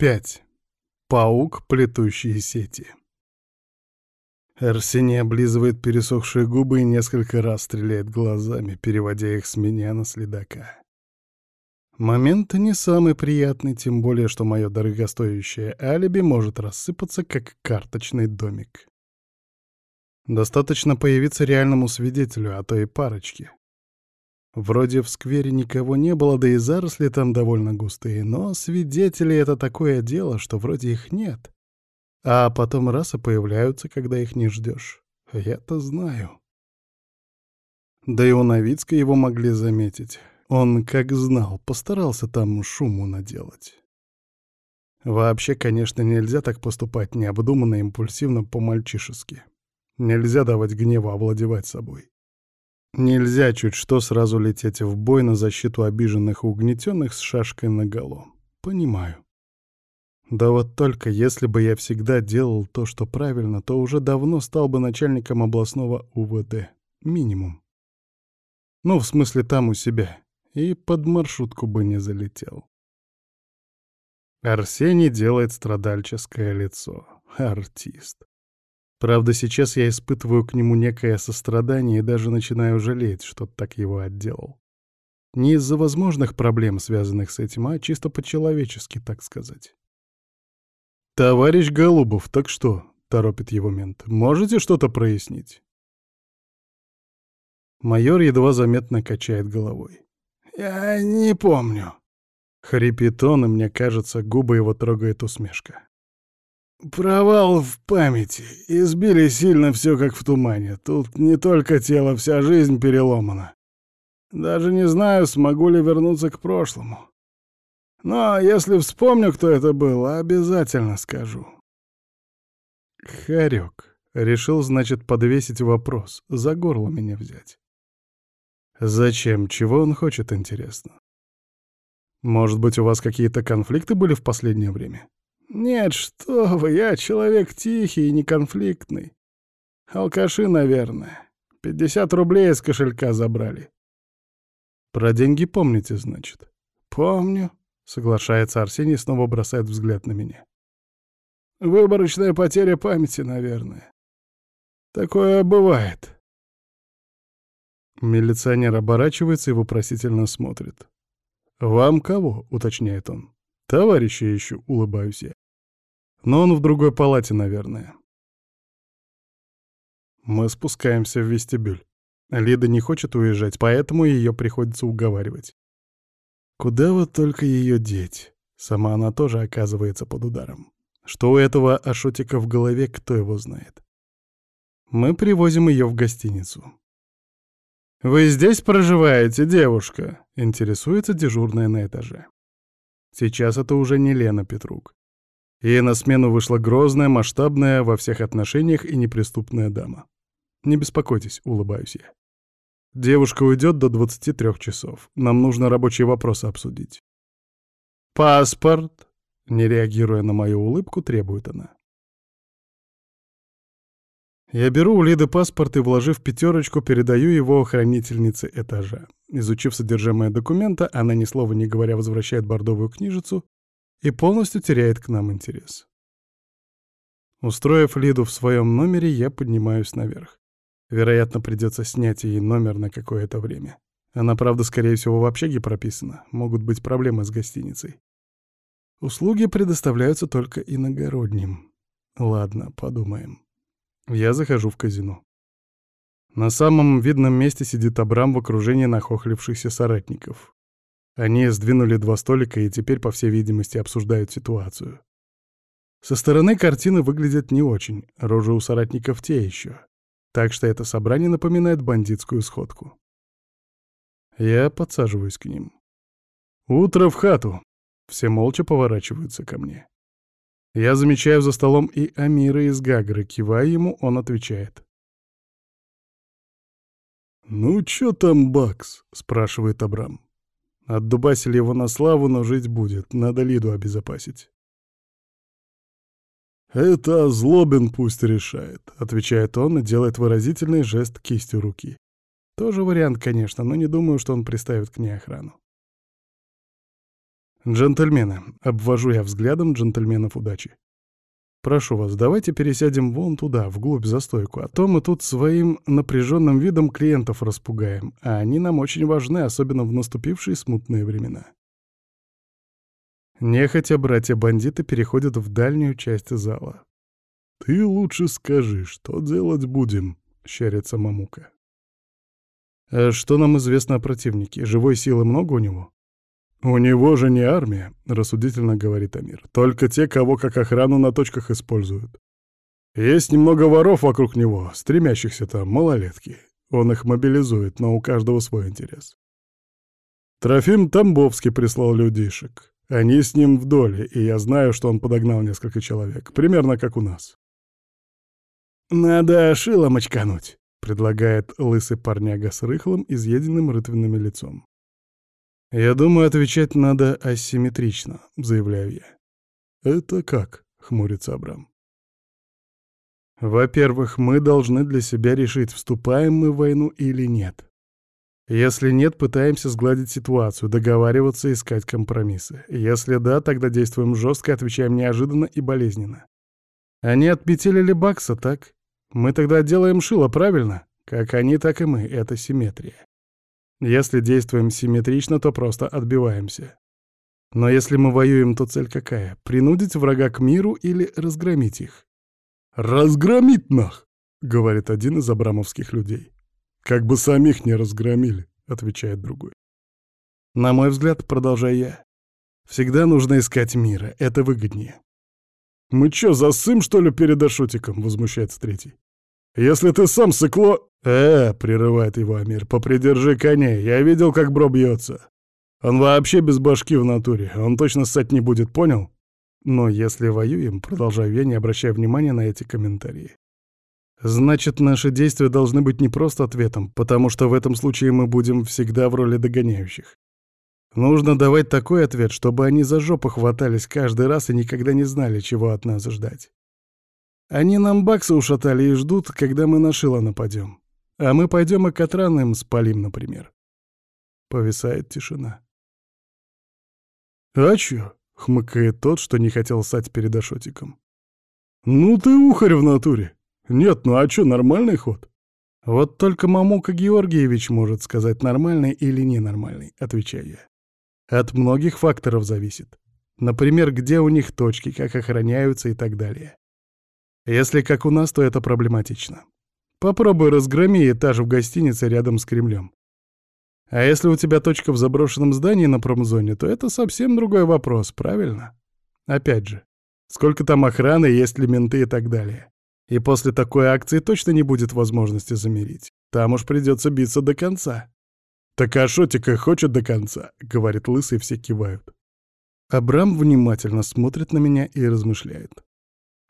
5. Паук, плетущий сети. Арсений облизывает пересохшие губы и несколько раз стреляет глазами, переводя их с меня на следака. Момент не самый приятный, тем более, что мое дорогостоящее алиби может рассыпаться, как карточный домик. Достаточно появиться реальному свидетелю, а то и парочке. Вроде в сквере никого не было, да и заросли там довольно густые, но свидетели — это такое дело, что вроде их нет. А потом раз и появляются, когда их не ждешь. Я-то знаю. Да и у Новицка его могли заметить. Он, как знал, постарался там шуму наделать. Вообще, конечно, нельзя так поступать необдуманно, импульсивно, по-мальчишески. Нельзя давать гневу овладевать собой. Нельзя чуть что сразу лететь в бой на защиту обиженных и угнетенных с шашкой наголо. Понимаю. Да вот только если бы я всегда делал то, что правильно, то уже давно стал бы начальником областного УВД. Минимум. Ну, в смысле, там у себя. И под маршрутку бы не залетел. Арсений делает страдальческое лицо. Артист. Правда, сейчас я испытываю к нему некое сострадание и даже начинаю жалеть, что так его отделал. Не из-за возможных проблем, связанных с этим, а чисто по-человечески, так сказать. «Товарищ Голубов, так что?» — торопит его мент. «Можете что-то прояснить?» Майор едва заметно качает головой. «Я не помню». Хрипит он, и мне кажется, губы его трогает усмешка. Провал в памяти. Избили сильно все как в тумане. Тут не только тело, вся жизнь переломана. Даже не знаю, смогу ли вернуться к прошлому. Но если вспомню, кто это был, обязательно скажу. Харек. Решил, значит, подвесить вопрос, за горло меня взять. Зачем? Чего он хочет, интересно? Может быть, у вас какие-то конфликты были в последнее время? «Нет, что вы, я человек тихий и неконфликтный. Алкаши, наверное. Пятьдесят рублей из кошелька забрали». «Про деньги помните, значит?» «Помню», — соглашается Арсений и снова бросает взгляд на меня. «Выборочная потеря памяти, наверное. Такое бывает». Милиционер оборачивается и вопросительно смотрит. «Вам кого?» — уточняет он. «Товарища ищу», — улыбаюсь я. «Но он в другой палате, наверное». Мы спускаемся в вестибюль. Лида не хочет уезжать, поэтому ее приходится уговаривать. Куда вот только ее деть? Сама она тоже оказывается под ударом. Что у этого Ашотика в голове, кто его знает. Мы привозим ее в гостиницу. «Вы здесь проживаете, девушка?» — интересуется дежурная на этаже. Сейчас это уже не Лена Петрук. И на смену вышла грозная, масштабная во всех отношениях и неприступная дама. Не беспокойтесь, улыбаюсь я. Девушка уйдет до 23 часов. Нам нужно рабочие вопросы обсудить. «Паспорт!» Не реагируя на мою улыбку, требует она. Я беру у Лиды паспорт и, вложив пятерочку, передаю его хранительнице этажа. Изучив содержимое документа, она ни слова не говоря возвращает бордовую книжицу и полностью теряет к нам интерес. Устроив Лиду в своем номере, я поднимаюсь наверх. Вероятно, придется снять ей номер на какое-то время. Она, правда, скорее всего, в общаге прописана. Могут быть проблемы с гостиницей. Услуги предоставляются только иногородним. Ладно, подумаем. Я захожу в казино. На самом видном месте сидит Абрам в окружении нахохлившихся соратников. Они сдвинули два столика и теперь, по всей видимости, обсуждают ситуацию. Со стороны картины выглядят не очень, рожи у соратников те еще. Так что это собрание напоминает бандитскую сходку. Я подсаживаюсь к ним. «Утро в хату!» Все молча поворачиваются ко мне. Я замечаю за столом и Амира из Гагры, кивая ему, он отвечает. «Ну чё там, Бакс?» — спрашивает Абрам. Отдубасили его на славу, но жить будет, надо Лиду обезопасить. «Это Злобин пусть решает», — отвечает он и делает выразительный жест кистью руки. Тоже вариант, конечно, но не думаю, что он приставит к ней охрану. «Джентльмены», — обвожу я взглядом джентльменов удачи. «Прошу вас, давайте пересядем вон туда, вглубь за стойку, а то мы тут своим напряженным видом клиентов распугаем, а они нам очень важны, особенно в наступившие смутные времена». Нехотя братья-бандиты переходят в дальнюю часть зала. «Ты лучше скажи, что делать будем?» — щарится Мамука. «А что нам известно о противнике? Живой силы много у него?» «У него же не армия», — рассудительно говорит Амир. «Только те, кого как охрану на точках используют. Есть немного воров вокруг него, стремящихся там, малолетки. Он их мобилизует, но у каждого свой интерес. Трофим Тамбовский прислал людишек. Они с ним в доле, и я знаю, что он подогнал несколько человек, примерно как у нас. «Надо шилом очкануть», — предлагает лысый парняга с рыхлым, изъеденным рытвенным лицом. «Я думаю, отвечать надо асимметрично», — заявляю я. «Это как?» — хмурится Абрам. «Во-первых, мы должны для себя решить, вступаем мы в войну или нет. Если нет, пытаемся сгладить ситуацию, договариваться, искать компромиссы. Если да, тогда действуем жестко, отвечаем неожиданно и болезненно. Они отметили Бакса, так? Мы тогда делаем шило, правильно? Как они, так и мы. Это симметрия. Если действуем симметрично, то просто отбиваемся. Но если мы воюем, то цель какая? Принудить врага к миру или разгромить их? «Разгромить нах!» — говорит один из абрамовских людей. «Как бы самих не разгромили», — отвечает другой. На мой взгляд, продолжаю я, всегда нужно искать мира, это выгоднее. «Мы чё, засым, что ли, перед Ашотиком?» — возмущается третий. «Если ты сам сыкло...» «Э, — прерывает его Амир, — попридержи коней, я видел, как бро бьется. Он вообще без башки в натуре, он точно ссать не будет, понял?» Но если воюем, продолжаю я, не обращая внимания на эти комментарии. Значит, наши действия должны быть не просто ответом, потому что в этом случае мы будем всегда в роли догоняющих. Нужно давать такой ответ, чтобы они за жопу хватались каждый раз и никогда не знали, чего от нас ждать. Они нам баксы ушатали и ждут, когда мы на шило нападем. А мы пойдем и Катран им спалим, например. Повисает тишина. «А чё?» — хмыкает тот, что не хотел ссать перед Ашотиком. «Ну ты ухарь в натуре! Нет, ну а чё, нормальный ход?» «Вот только Мамука Георгиевич может сказать, нормальный или ненормальный», — отвечаю я. «От многих факторов зависит. Например, где у них точки, как охраняются и так далее. Если как у нас, то это проблематично. Попробуй разгроми этаж в гостинице рядом с Кремлем. А если у тебя точка в заброшенном здании на промзоне, то это совсем другой вопрос, правильно? Опять же, сколько там охраны, есть ли менты и так далее. И после такой акции точно не будет возможности замерить. Там уж придется биться до конца. «Так а Шотика хочет до конца», — говорит лысый, все кивают. Абрам внимательно смотрит на меня и размышляет.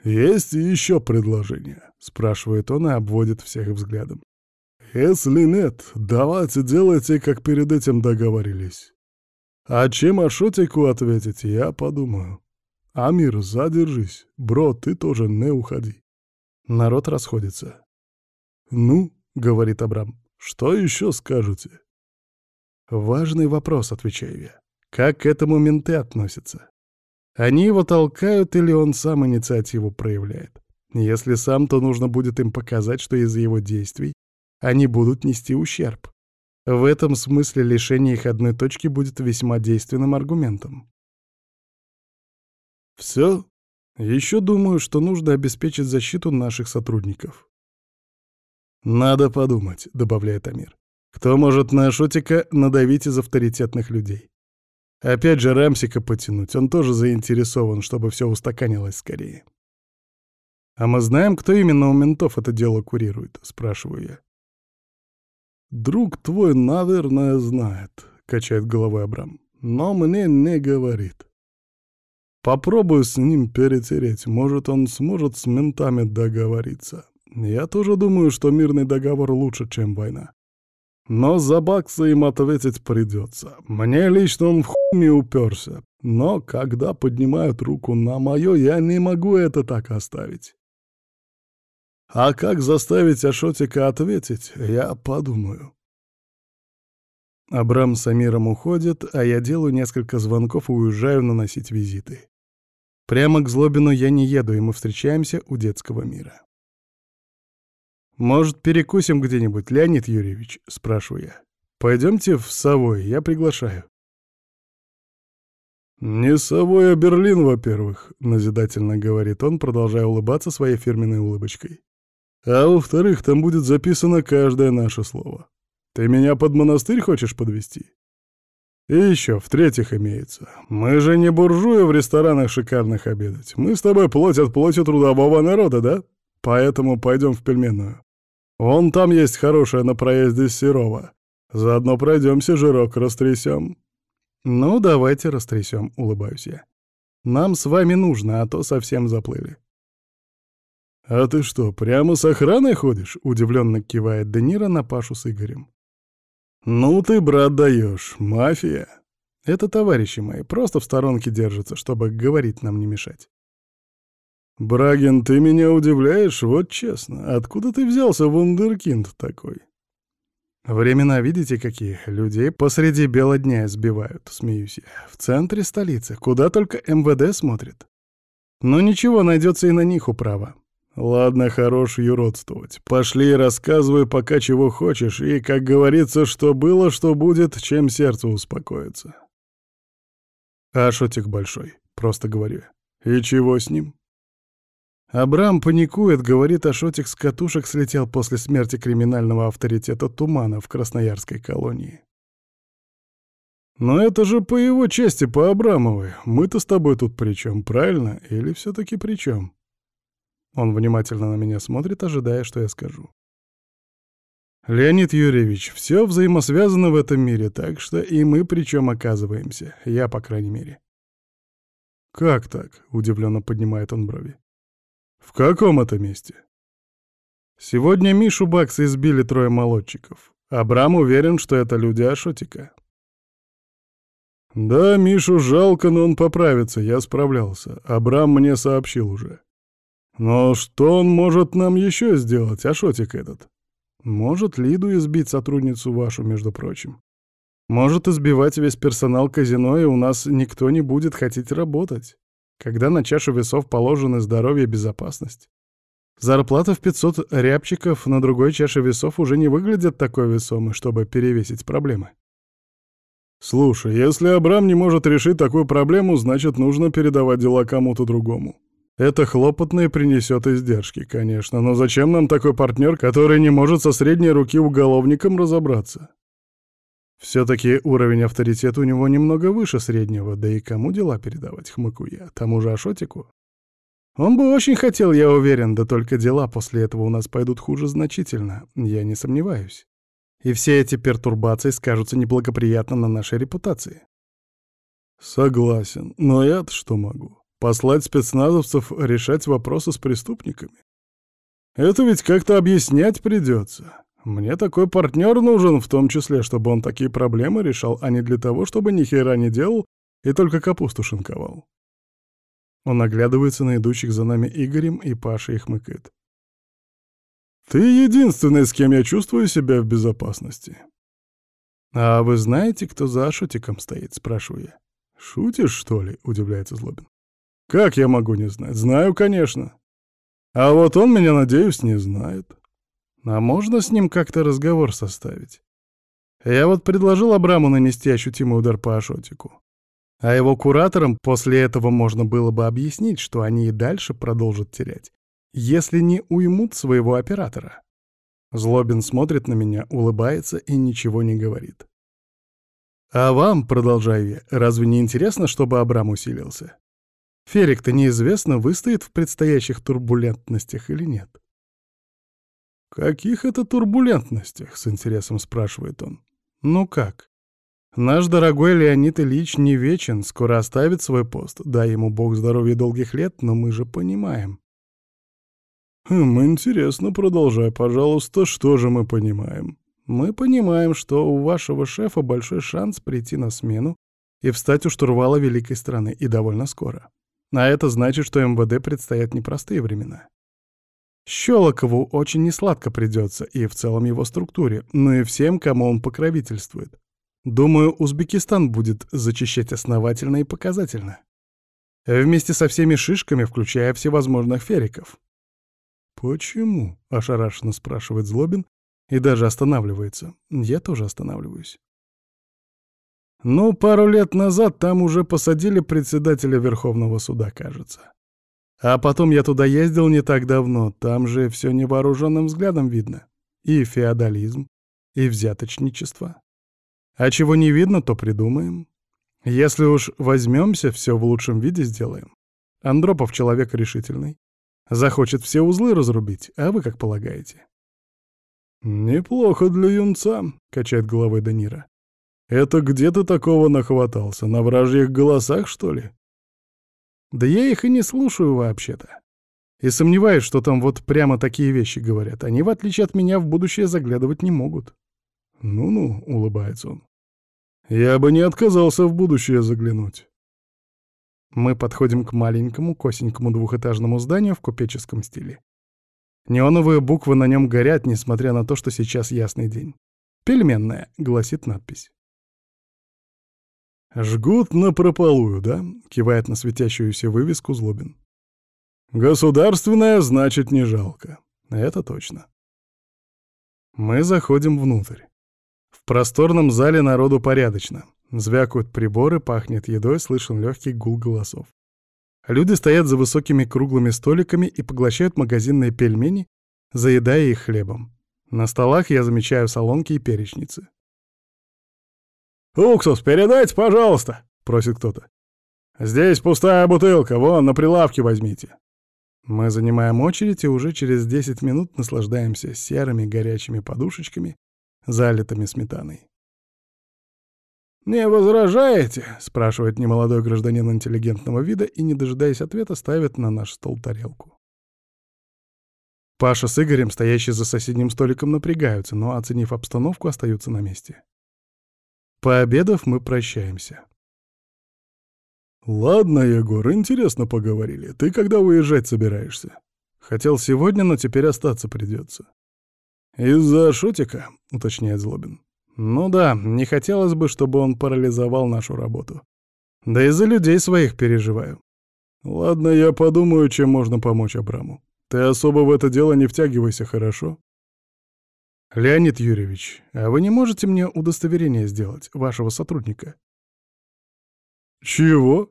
«Есть еще предложение?» — спрашивает он и обводит всех взглядом. «Если нет, давайте делайте, как перед этим договорились. А чем Ашотику ответить, я подумаю. Амир, задержись. Бро, ты тоже не уходи». Народ расходится. «Ну», — говорит Абрам, — «что еще скажете?» «Важный вопрос», — отвечаю я. «Как к этому менты относятся?» Они его толкают или он сам инициативу проявляет. Если сам, то нужно будет им показать, что из-за его действий они будут нести ущерб. В этом смысле лишение их одной точки будет весьма действенным аргументом. Все. Еще думаю, что нужно обеспечить защиту наших сотрудников. «Надо подумать», — добавляет Амир. «Кто может на Шотика надавить из авторитетных людей? Опять же Рамсика потянуть, он тоже заинтересован, чтобы все устаканилось скорее. «А мы знаем, кто именно у ментов это дело курирует?» — спрашиваю я. «Друг твой, наверное, знает», — качает головой Абрам, — «но мне не говорит. Попробую с ним перетереть, может, он сможет с ментами договориться. Я тоже думаю, что мирный договор лучше, чем война. Но за баксы им ответить придется. Мне лично он в хуй уперся. Но когда поднимают руку на мое, я не могу это так оставить. А как заставить Ашотика ответить, я подумаю. Абрам с Амиром уходят, а я делаю несколько звонков и уезжаю наносить визиты. Прямо к Злобину я не еду, и мы встречаемся у детского мира. «Может, перекусим где-нибудь, Леонид Юрьевич?» — спрашиваю я. «Пойдемте в Совой, я приглашаю». «Не Совой, а Берлин, во-первых», — назидательно говорит он, продолжая улыбаться своей фирменной улыбочкой. «А во-вторых, там будет записано каждое наше слово. Ты меня под монастырь хочешь подвести? И еще, в-третьих, имеется. Мы же не буржуи в ресторанах шикарных обедать. Мы с тобой плоть от плоти трудового народа, да? Поэтому пойдем в пельменную. Вон там есть хорошая на проезде Серова. Заодно пройдемся, жирок растрясем. Ну, давайте растрясем, улыбаюсь я. Нам с вами нужно, а то совсем заплыли. «А ты что, прямо с охраной ходишь?» — удивленно кивает Де на Пашу с Игорем. «Ну ты, брат, даешь, мафия!» «Это товарищи мои, просто в сторонке держатся, чтобы говорить нам не мешать». «Брагин, ты меня удивляешь, вот честно. Откуда ты взялся, вундеркинд такой?» «Времена видите какие? Людей посреди бела дня избивают», — смеюсь я. «В центре столицы, куда только МВД смотрит. Но ничего, найдется и на них управа. Ладно, хорош юродствовать. Пошли рассказывай пока чего хочешь, и, как говорится, что было, что будет, чем сердце успокоится». «А шотик большой», — просто говорю «И чего с ним?» Абрам паникует, говорит, Ашотик с катушек слетел после смерти криминального авторитета Тумана в Красноярской колонии. «Но это же по его части, по Абрамовой. Мы-то с тобой тут при чем, правильно? Или все-таки при чем?» Он внимательно на меня смотрит, ожидая, что я скажу. «Леонид Юрьевич, все взаимосвязано в этом мире, так что и мы при чем оказываемся, я, по крайней мере». «Как так?» — удивленно поднимает он брови. «В каком это месте?» «Сегодня Мишу Бакса избили трое молодчиков. Абрам уверен, что это люди Ашотика». «Да, Мишу жалко, но он поправится, я справлялся. Абрам мне сообщил уже. Но что он может нам еще сделать, Ашотик этот? Может Лиду избить сотрудницу вашу, между прочим. Может избивать весь персонал казино, и у нас никто не будет хотеть работать когда на чашу весов положены здоровье и безопасность. Зарплата в 500 рябчиков на другой чаше весов уже не выглядит такой весомой, чтобы перевесить проблемы. Слушай, если Абрам не может решить такую проблему, значит, нужно передавать дела кому-то другому. Это хлопотно и принесет издержки, конечно, но зачем нам такой партнер, который не может со средней руки уголовником разобраться? Все-таки уровень авторитета у него немного выше среднего, да и кому дела передавать, хмыку я, тому же Ашотику. Он бы очень хотел, я уверен, да только дела после этого у нас пойдут хуже значительно, я не сомневаюсь. И все эти пертурбации скажутся неблагоприятно на нашей репутации. Согласен, но я-то что могу? Послать спецназовцев решать вопросы с преступниками? Это ведь как-то объяснять придется. Мне такой партнер нужен, в том числе, чтобы он такие проблемы решал, а не для того, чтобы ни хера не делал и только капусту шинковал. Он оглядывается на идущих за нами Игорем, и Паша их мыкает. «Ты единственный, с кем я чувствую себя в безопасности». «А вы знаете, кто за Ашотиком стоит?» — спрашиваю я. «Шутишь, что ли?» — удивляется Злобин. «Как я могу не знать? Знаю, конечно. А вот он меня, надеюсь, не знает. А можно с ним как-то разговор составить? Я вот предложил Абраму нанести ощутимый удар по Ашотику. А его кураторам после этого можно было бы объяснить, что они и дальше продолжат терять, если не уймут своего оператора. Злобин смотрит на меня, улыбается и ничего не говорит. «А вам, — продолжаю я, — разве не интересно, чтобы Абрам усилился? Ферик-то неизвестно, выстоит в предстоящих турбулентностях или нет. «Каких это турбулентностях?» — с интересом спрашивает он. «Ну как? Наш дорогой Леонид Ильич не вечен, скоро оставит свой пост. Дай ему бог здоровья и долгих лет, но мы же понимаем». «Хм, интересно, продолжай, пожалуйста, что же мы понимаем?» «Мы понимаем, что у вашего шефа большой шанс прийти на смену и встать у штурвала великой страны, и довольно скоро. А это значит, что МВД предстоят непростые времена. Щелокову очень несладко придется и в целом его структуре, но и всем, кому он покровительствует. Думаю, Узбекистан будет зачищать основательно и показательно. Вместе со всеми шишками, включая всевозможных фериков. «Почему?» — ошарашенно спрашивает Злобин и даже останавливается. Я тоже останавливаюсь. Ну, пару лет назад там уже посадили председателя Верховного суда, кажется. А потом я туда ездил не так давно, там же все невооруженным взглядом видно. И феодализм, и взяточничество. А чего не видно, то придумаем. Если уж возьмемся, все в лучшем виде сделаем. Андропов человек решительный. Захочет все узлы разрубить, а вы как полагаете? «Неплохо для юнца», — качает головой Данира. «Это где ты такого нахватался? На вражьих голосах, что ли?» «Да я их и не слушаю вообще-то. И сомневаюсь, что там вот прямо такие вещи говорят. Они, в отличие от меня, в будущее заглядывать не могут». «Ну-ну», — улыбается он. «Я бы не отказался в будущее заглянуть». Мы подходим к маленькому, косенькому двухэтажному зданию в купеческом стиле. Неоновые буквы на нем горят, несмотря на то, что сейчас ясный день. «Пельменная», — гласит надпись. «Жгут напропалую, да?» — кивает на светящуюся вывеску Злобин. «Государственная, значит, не жалко. Это точно». Мы заходим внутрь. В просторном зале народу порядочно. Звякают приборы, пахнет едой, слышен легкий гул голосов. Люди стоят за высокими круглыми столиками и поглощают магазинные пельмени, заедая их хлебом. На столах я замечаю солонки и перечницы. «Уксус передайте, пожалуйста!» — просит кто-то. «Здесь пустая бутылка, вон, на прилавке возьмите». Мы занимаем очередь и уже через 10 минут наслаждаемся серыми горячими подушечками, залитыми сметаной. «Не возражаете?» — спрашивает немолодой гражданин интеллигентного вида и, не дожидаясь ответа, ставит на наш стол тарелку. Паша с Игорем, стоящие за соседним столиком, напрягаются, но, оценив обстановку, остаются на месте. Пообедав, мы прощаемся. «Ладно, Егор, интересно поговорили. Ты когда уезжать собираешься?» «Хотел сегодня, но теперь остаться придется». «Из-за шутика?» — уточняет Злобин. Ну да, не хотелось бы, чтобы он парализовал нашу работу. Да и за людей своих переживаю. Ладно, я подумаю, чем можно помочь Абраму. Ты особо в это дело не втягивайся, хорошо? Леонид Юрьевич, а вы не можете мне удостоверение сделать, вашего сотрудника? Чего?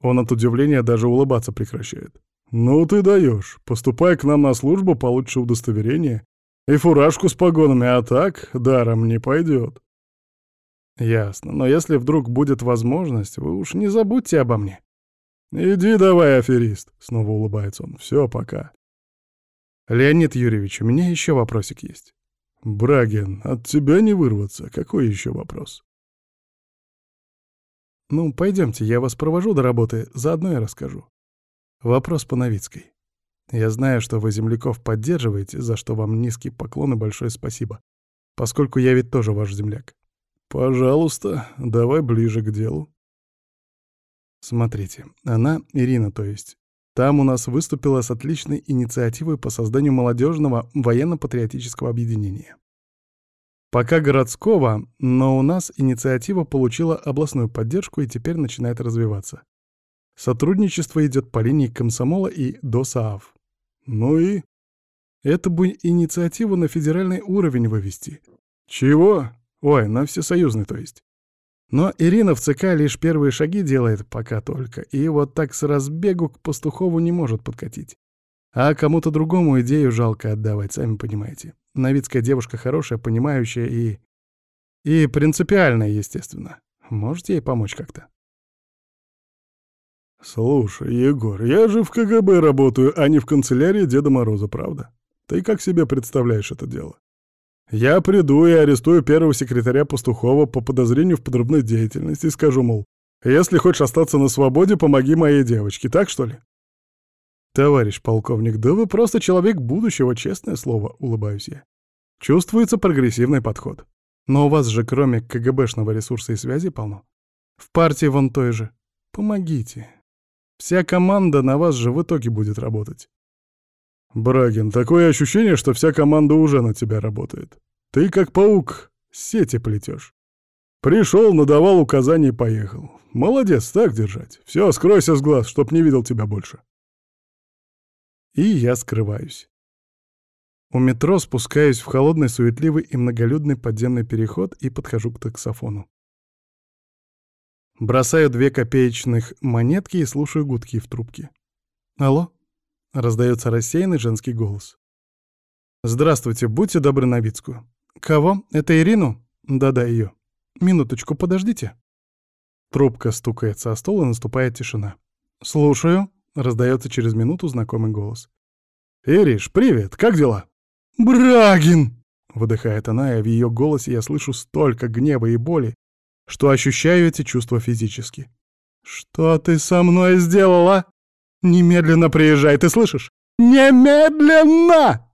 Он от удивления даже улыбаться прекращает. Ну ты даешь. Поступай к нам на службу, получишь удостоверение, и фуражку с погонами, а так даром не пойдет. Ясно, но если вдруг будет возможность, вы уж не забудьте обо мне. Иди давай, аферист, снова улыбается он. Все, пока. Леонид Юрьевич, у меня еще вопросик есть. Брагин, от тебя не вырваться. Какой еще вопрос? Ну, пойдемте, я вас провожу до работы, заодно и расскажу. Вопрос по Новицкой. Я знаю, что вы земляков поддерживаете, за что вам низкий поклон и большое спасибо, поскольку я ведь тоже ваш земляк. Пожалуйста, давай ближе к делу. Смотрите, она, Ирина, то есть, там у нас выступила с отличной инициативой по созданию молодежного военно-патриотического объединения. Пока городского, но у нас инициатива получила областную поддержку и теперь начинает развиваться. Сотрудничество идет по линии комсомола и ДОСААФ. Ну и? Это бы инициативу на федеральный уровень вывести. Чего? Ой, на всесоюзный, то есть. Но Ирина в ЦК лишь первые шаги делает пока только, и вот так с разбегу к Пастухову не может подкатить. А кому-то другому идею жалко отдавать, сами понимаете. Новицкая девушка хорошая, понимающая и... И принципиальная, естественно. Можете ей помочь как-то? «Слушай, Егор, я же в КГБ работаю, а не в канцелярии Деда Мороза, правда? Ты как себе представляешь это дело? Я приду и арестую первого секретаря Пастухова по подозрению в подрывной деятельности и скажу, мол, если хочешь остаться на свободе, помоги моей девочке, так что ли?» «Товарищ полковник, да вы просто человек будущего, честное слово», — улыбаюсь я. Чувствуется прогрессивный подход. Но у вас же кроме КГБшного ресурса и связи полно. В партии вон той же. Помогите. Вся команда на вас же в итоге будет работать. Брагин, такое ощущение, что вся команда уже на тебя работает. Ты как паук, сети плетешь. Пришел, надавал указания и поехал. Молодец, так держать. Все, скройся с глаз, чтоб не видел тебя больше. И я скрываюсь. У метро спускаюсь в холодный, суетливый и многолюдный подземный переход и подхожу к таксофону. Бросаю две копеечных монетки и слушаю гудки в трубке. «Алло?» — раздается рассеянный женский голос. «Здравствуйте, будьте добры на Вицкую». «Кого? Это Ирину?» «Да-да, ее. Минуточку, подождите». Трубка стукается о стол и наступает тишина. «Слушаю», — раздается через минуту знакомый голос. «Ириш, привет, как дела?» «Брагин!» — выдыхает она, и в ее голосе я слышу столько гнева и боли, что ощущаю эти чувства физически. «Что ты со мной сделала? Немедленно приезжай, ты слышишь? Немедленно!»